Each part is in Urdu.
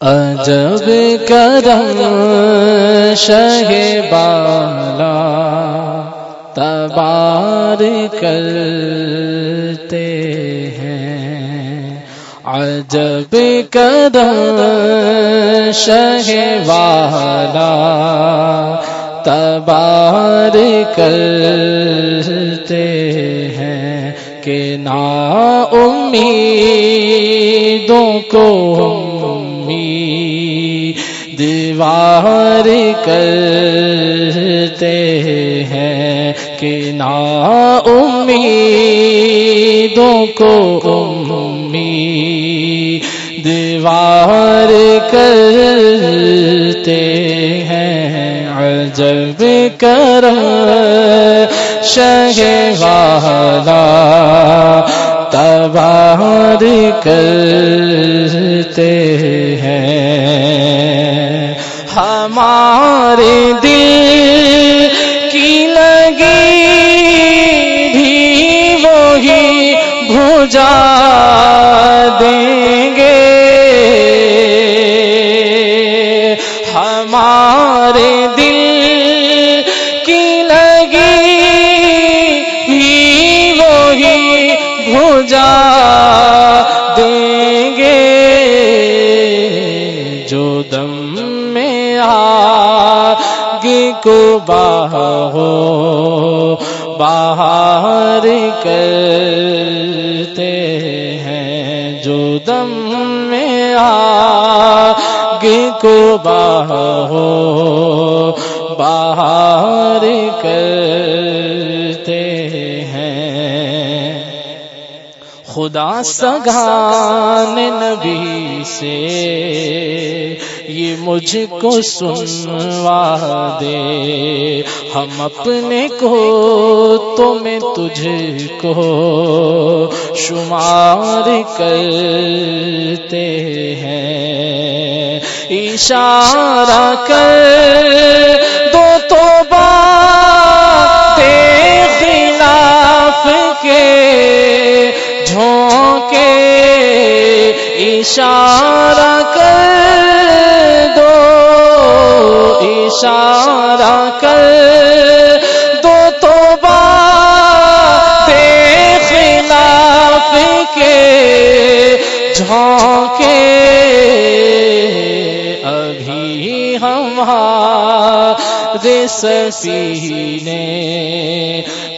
عجب کرم شہ بالا تبار کرتے ہیں۔ عجب کرم شہ والا تبار کرتے ہیں کہ نا امیدوں کو دیوار کرتے ہیں کہ نا امیدوں کو امی دیوار کرتے ہیں۔ عجب کرم شہ والا تبار کرتے ہیں۔ ہمارے دل کی لگی بھی وہی بھجا دیں گے۔ ہمارے دل کی لگی بھی وہی بھجا کو باہو باہر کرتے ہیں جو دم میں آگے کو باہو باہر کرتے خدا سگان نبی سے یہ مجھ کو سنوا دے۔ ہم اپنے کو تو میں تجھ کو شمار کرتے ہیں۔ اشارہ کر دو تو خلاف اشارہ کر دو، اشارہ کر دو تو خلاف کے جھونکے ابھی ہمارے سفینے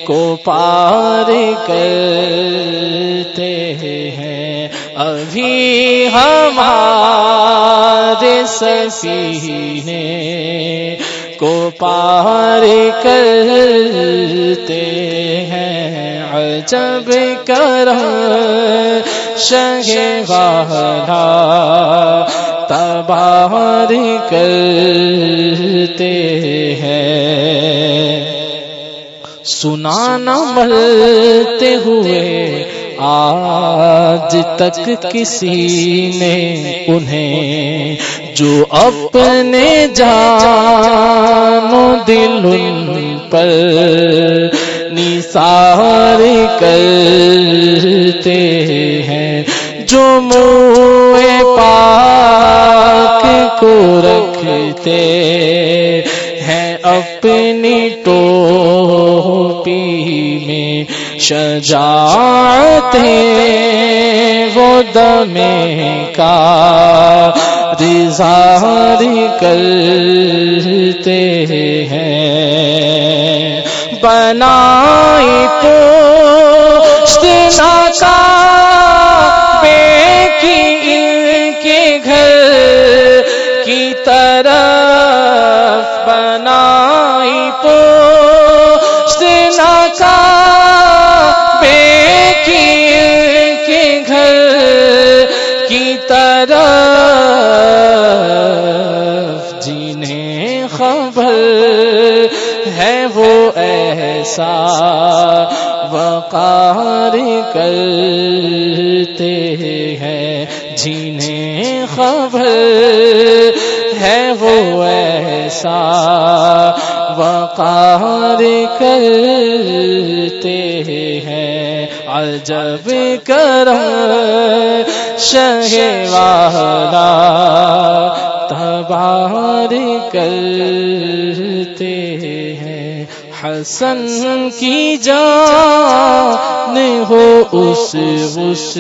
کو پار کرتے ہیں۔ ابھی ہمارے سفینے کو پار کرتے ہیں، عجب کرم شہ والا تبار کرتے ہیں۔ سنانا ملتے ہوئے آج تک کسی نے انہیں جو اپنے جانو دل پر نثار کرتے ہیں، جو منہ پاک کو رکھتے ہیں، اپنی ٹوپی میں شجاعت وہ دم کا رضار کرتے ہیں۔ بنائی پوشت ناکا بے کی طرف بنائی طرف جنہیں خبر ہے وہ ایسا وقار کرتے ہیں۔ جنہیں خبر ہے وہ ایسا وقار کرتے ہیں۔ عجب کرم شہ والا تبار کرتے ہیں۔ حسن کی جان ہو اس اس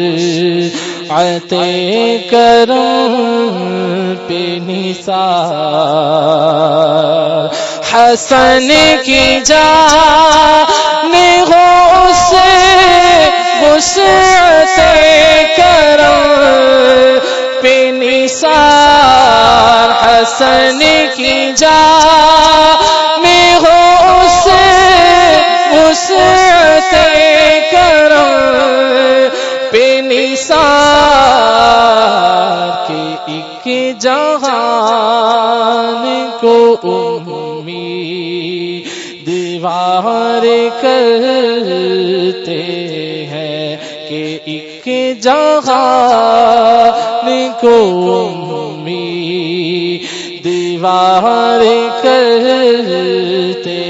آتے کرم پہ نثار۔ حسن کی جان ہو اس اس کرم پہ نثار حسن کی جان ہو اس اس کرم پہ نثار کے ایک جہان کو امی دیوار کرتے ہیں کہ ایک جہان کو دیوار کرتے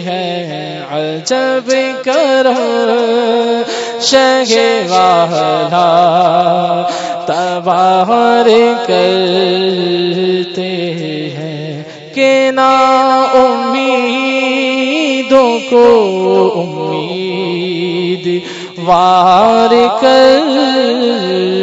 ہیں، عجب کر شہ والا تبار کرتے ہیں کہ نا امیدوں کو امید وار کر